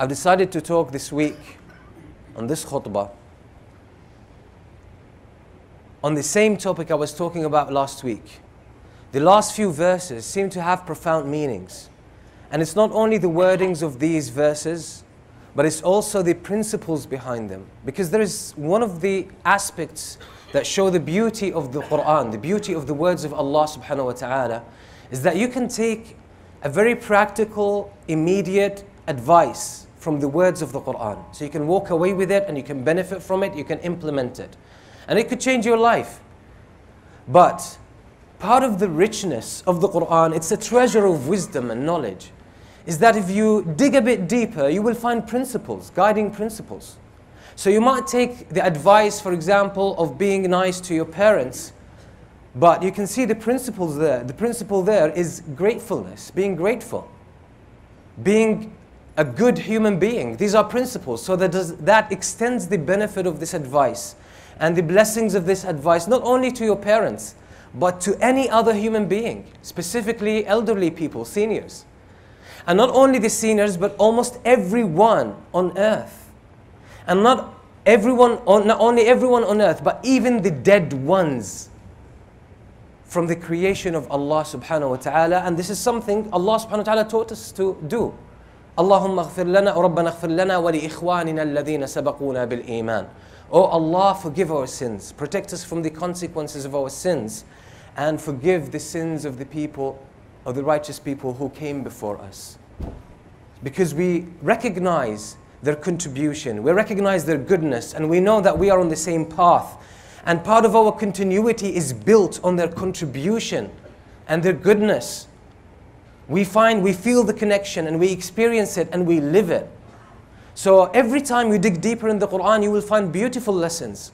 I've decided to talk this week on this khutbah on the same topic I was talking about last week. The last few verses seem to have profound meanings. And it's not only the wordings of these verses, but it's also the principles behind them. Because there is one of the aspects that show the beauty of the Quran, the beauty of the words of Allah subhanahu wa ta'ala, is that you can take a very practical, immediate advice from the words of the Quran. So you can walk away with it and you can benefit from it, you can implement it. And it could change your life. But part of the richness of the Quran, it's a treasure of wisdom and knowledge, is that if you dig a bit deeper, you will find principles, guiding principles. So you might take the advice, for example, of being nice to your parents, but you can see the principles there. The principle there is gratefulness, being grateful, being a good human being. These are principles. So that, does, that extends the benefit of this advice and the blessings of this advice, not only to your parents, but to any other human being, specifically elderly people, seniors. And not only the seniors, but almost everyone on earth. And not everyone, on, not only everyone on earth, but even the dead ones from the creation of Allah subhanahu wa ta'ala. And this is something Allah subhanahu wa ta'ala taught us to do. اللهم اغفر لنا وربنا اغفر لنا ولإخواننا الذين سبقونا بالإيمان Oh Allah, forgive our sins. Protect us from the consequences of our sins. And forgive the sins of the people, of the righteous people who came before us. Because we recognize their contribution, we recognize their goodness, and we know that we are on the same path. And part of our continuity is built on their contribution and their goodness we find, we feel the connection and we experience it and we live it. So every time you dig deeper in the Quran, you will find beautiful lessons.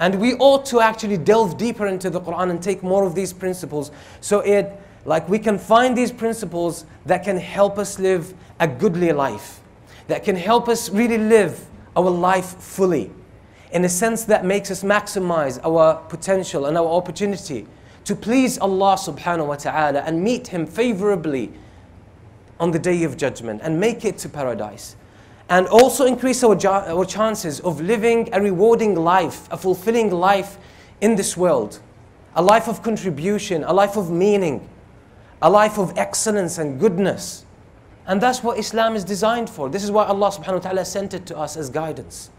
And we ought to actually delve deeper into the Quran and take more of these principles. So it, like we can find these principles that can help us live a goodly life, that can help us really live our life fully, in a sense that makes us maximize our potential and our opportunity to please Allah subhanahu wa ta'ala and meet Him favorably on the day of judgment and make it to paradise. And also increase our, our chances of living a rewarding life, a fulfilling life in this world. A life of contribution, a life of meaning, a life of excellence and goodness. And that's what Islam is designed for. This is why Allah subhanahu wa ta'ala sent it to us as guidance.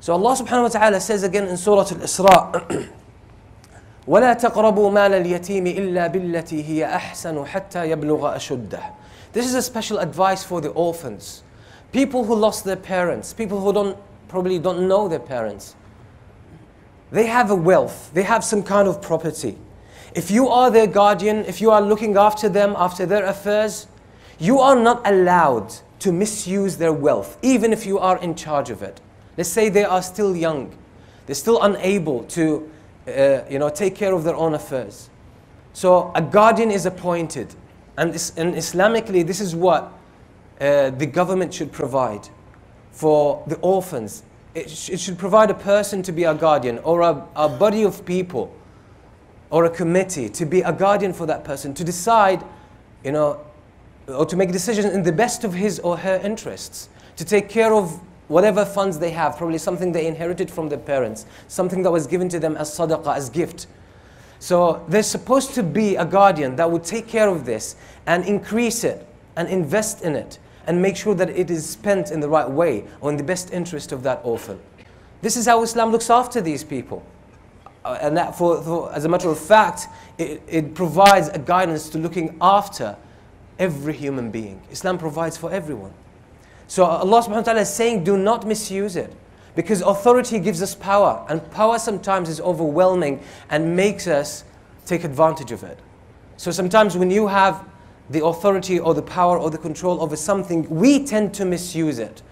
So Allah subhanahu wa ta'ala says again in Surah Al-Isra, ولا تقربوا مال اليتيم إلا بالتي هي أحسن حتى يبلغ أشده. This is a special advice for the orphans. People who lost their parents, people who don't probably don't know their parents. They have a wealth, they have some kind of property. If you are their guardian, if you are looking after them, after their affairs, you are not allowed to misuse their wealth, even if you are in charge of it. Let's say they are still young, they're still unable to uh, you know, take care of their own affairs. So a guardian is appointed. And, this, and Islamically, this is what uh, the government should provide for the orphans. It, sh it, should provide a person to be a guardian or a, a body of people or a committee to be a guardian for that person, to decide, you know, or to make decisions in the best of his or her interests, to take care of whatever funds they have, probably something they inherited from their parents, something that was given to them as sadaqah, as gift. So there's supposed to be a guardian that would take care of this and increase it and invest in it and make sure that it is spent in the right way or in the best interest of that orphan. This is how Islam looks after these people. Uh, and that for, for, as a matter of fact, it, it provides a guidance to looking after every human being. Islam provides for everyone. So Allah subhanahu wa ta'ala is saying, do not misuse it. Because authority gives us power, and power sometimes is overwhelming and makes us take advantage of it. So sometimes when you have the authority or the power or the control over something, we tend to misuse it.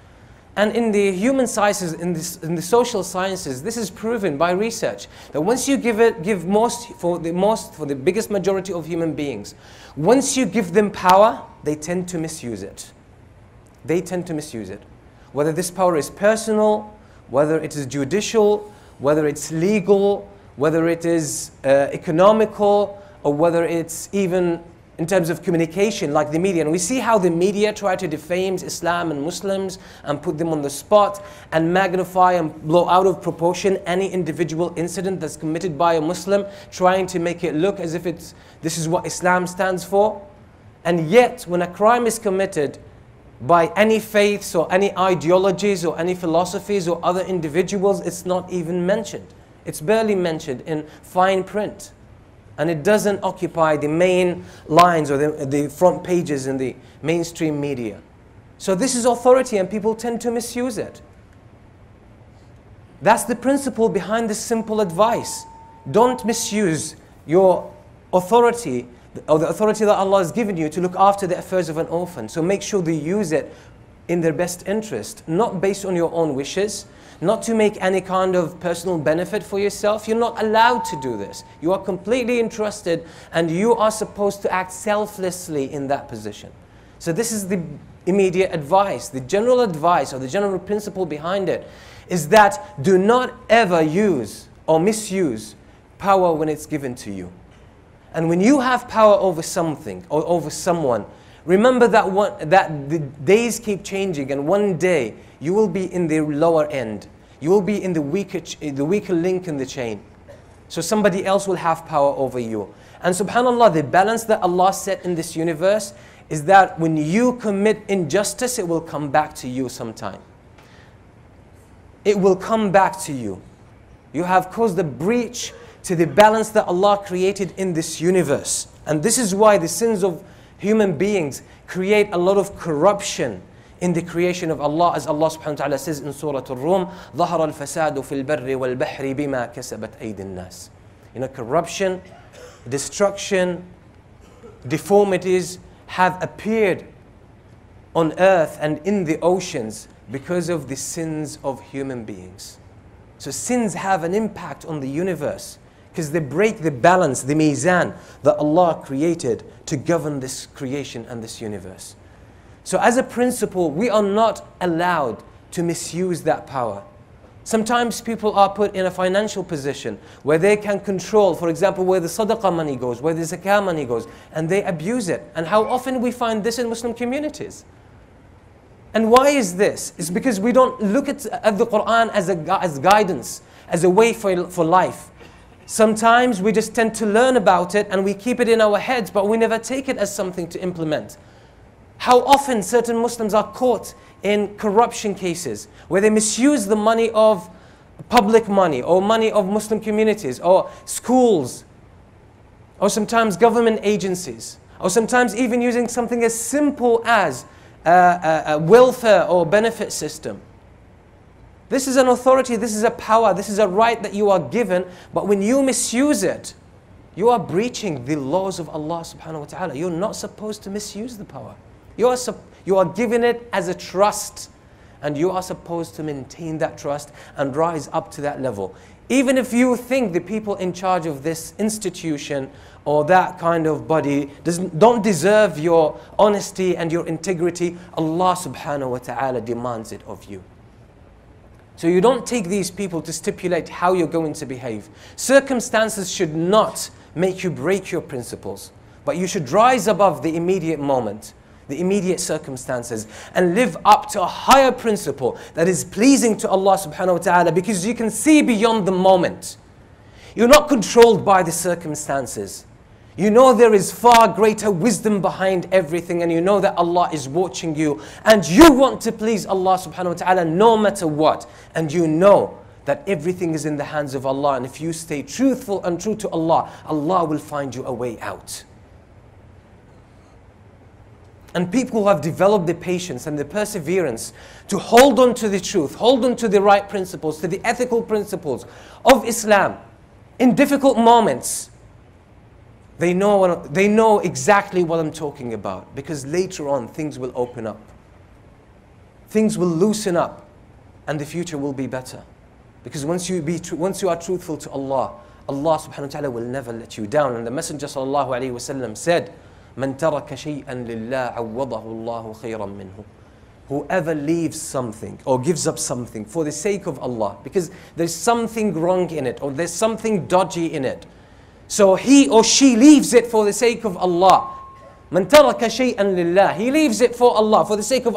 And in the human sciences, in, this, in the social sciences, this is proven by research that once you give it, give most for the most, for the biggest majority of human beings, once you give them power, they tend to misuse it they tend to misuse it. Whether this power is personal, whether it is judicial, whether it's legal, whether it is uh, economical, or whether it's even in terms of communication, like the media. And we see how the media try to defame Islam and Muslims and put them on the spot and magnify and blow out of proportion any individual incident that's committed by a Muslim, trying to make it look as if it's, this is what Islam stands for. And yet, when a crime is committed by any faiths or any ideologies or any philosophies or other individuals, it's not even mentioned. It's barely mentioned in fine print and it doesn't occupy the main lines or the, the front pages in the mainstream media. So this is authority and people tend to misuse it. That's the principle behind this simple advice. Don't misuse your authority or the authority that Allah has given you to look after the affairs of an orphan. So make sure they use it in their best interest, not based on your own wishes, not to make any kind of personal benefit for yourself. You're not allowed to do this. You are completely entrusted and you are supposed to act selflessly in that position. So, this is the immediate advice. The general advice or the general principle behind it is that do not ever use or misuse power when it's given to you. And when you have power over something or over someone, remember that, one, that the days keep changing and one day you will be in the lower end. You will be in the weaker, the weaker link in the chain. So somebody else will have power over you. And subhanAllah, the balance that Allah set in this universe is that when you commit injustice, it will come back to you sometime. It will come back to you. You have caused a breach to the balance that Allah created in this universe. And this is why the sins of human beings create a lot of corruption in the creation of Allah as Allah subhanahu wa ta'ala says in Surah Al-Rum ظهر الفساد في البر والبحر بما كسبت أيدي الناس You know, corruption, destruction, deformities have appeared on earth and in the oceans because of the sins of human beings. So sins have an impact on the universe because they break the balance, the mizan that Allah created to govern this creation and this universe. So, as a principle, we are not allowed to misuse that power. Sometimes people are put in a financial position where they can control, for example, where the sadaqah money goes, where the zakah money goes, and they abuse it. And how often we find this in Muslim communities. And why is this? It's because we don't look at, at the Quran as, a, as guidance, as a way for, for life. Sometimes we just tend to learn about it and we keep it in our heads, but we never take it as something to implement. How often certain Muslims are caught in corruption cases where they misuse the money of public money or money of Muslim communities or schools or sometimes government agencies or sometimes even using something as simple as a, a, a welfare or benefit system. This is an authority, this is a power, this is a right that you are given, but when you misuse it, you are breaching the laws of Allah subhanahu wa ta'ala. You're not supposed to misuse the power. You are, you are given it as a trust. And you are supposed to maintain that trust and rise up to that level. Even if you think the people in charge of this institution or that kind of body don't deserve your honesty and your integrity, Allah subhanahu wa ta'ala demands it of you. So you don't take these people to stipulate how you're going to behave. Circumstances should not make you break your principles, but you should rise above the immediate moment the immediate circumstances and live up to a higher principle that is pleasing to Allah subhanahu wa ta'ala because you can see beyond the moment. You're not controlled by the circumstances. You know there is far greater wisdom behind everything and you know that Allah is watching you and you want to please Allah subhanahu wa ta'ala no matter what. And you know that everything is in the hands of Allah and if you stay truthful and true to Allah, Allah will find you a way out. And people who have developed the patience and the perseverance to hold on to the truth, hold on to the right principles, to the ethical principles of Islam in difficult moments, they know, what, they know exactly what I'm talking about because later on things will open up. Things will loosen up and the future will be better. Because once you, be once you are truthful to Allah, Allah subhanahu wa ta'ala will never let you down. And the Messenger sallallahu alayhi wa sallam said, من ترك شيئا لله عوضه الله خيرا منه whoever leaves something or gives up something for the sake of Allah because there's something wrong in it or there's something dodgy in it so he or she leaves it for the sake of Allah. Man taraka shay'an lillah. He leaves it for Allah, for the sake of Allah.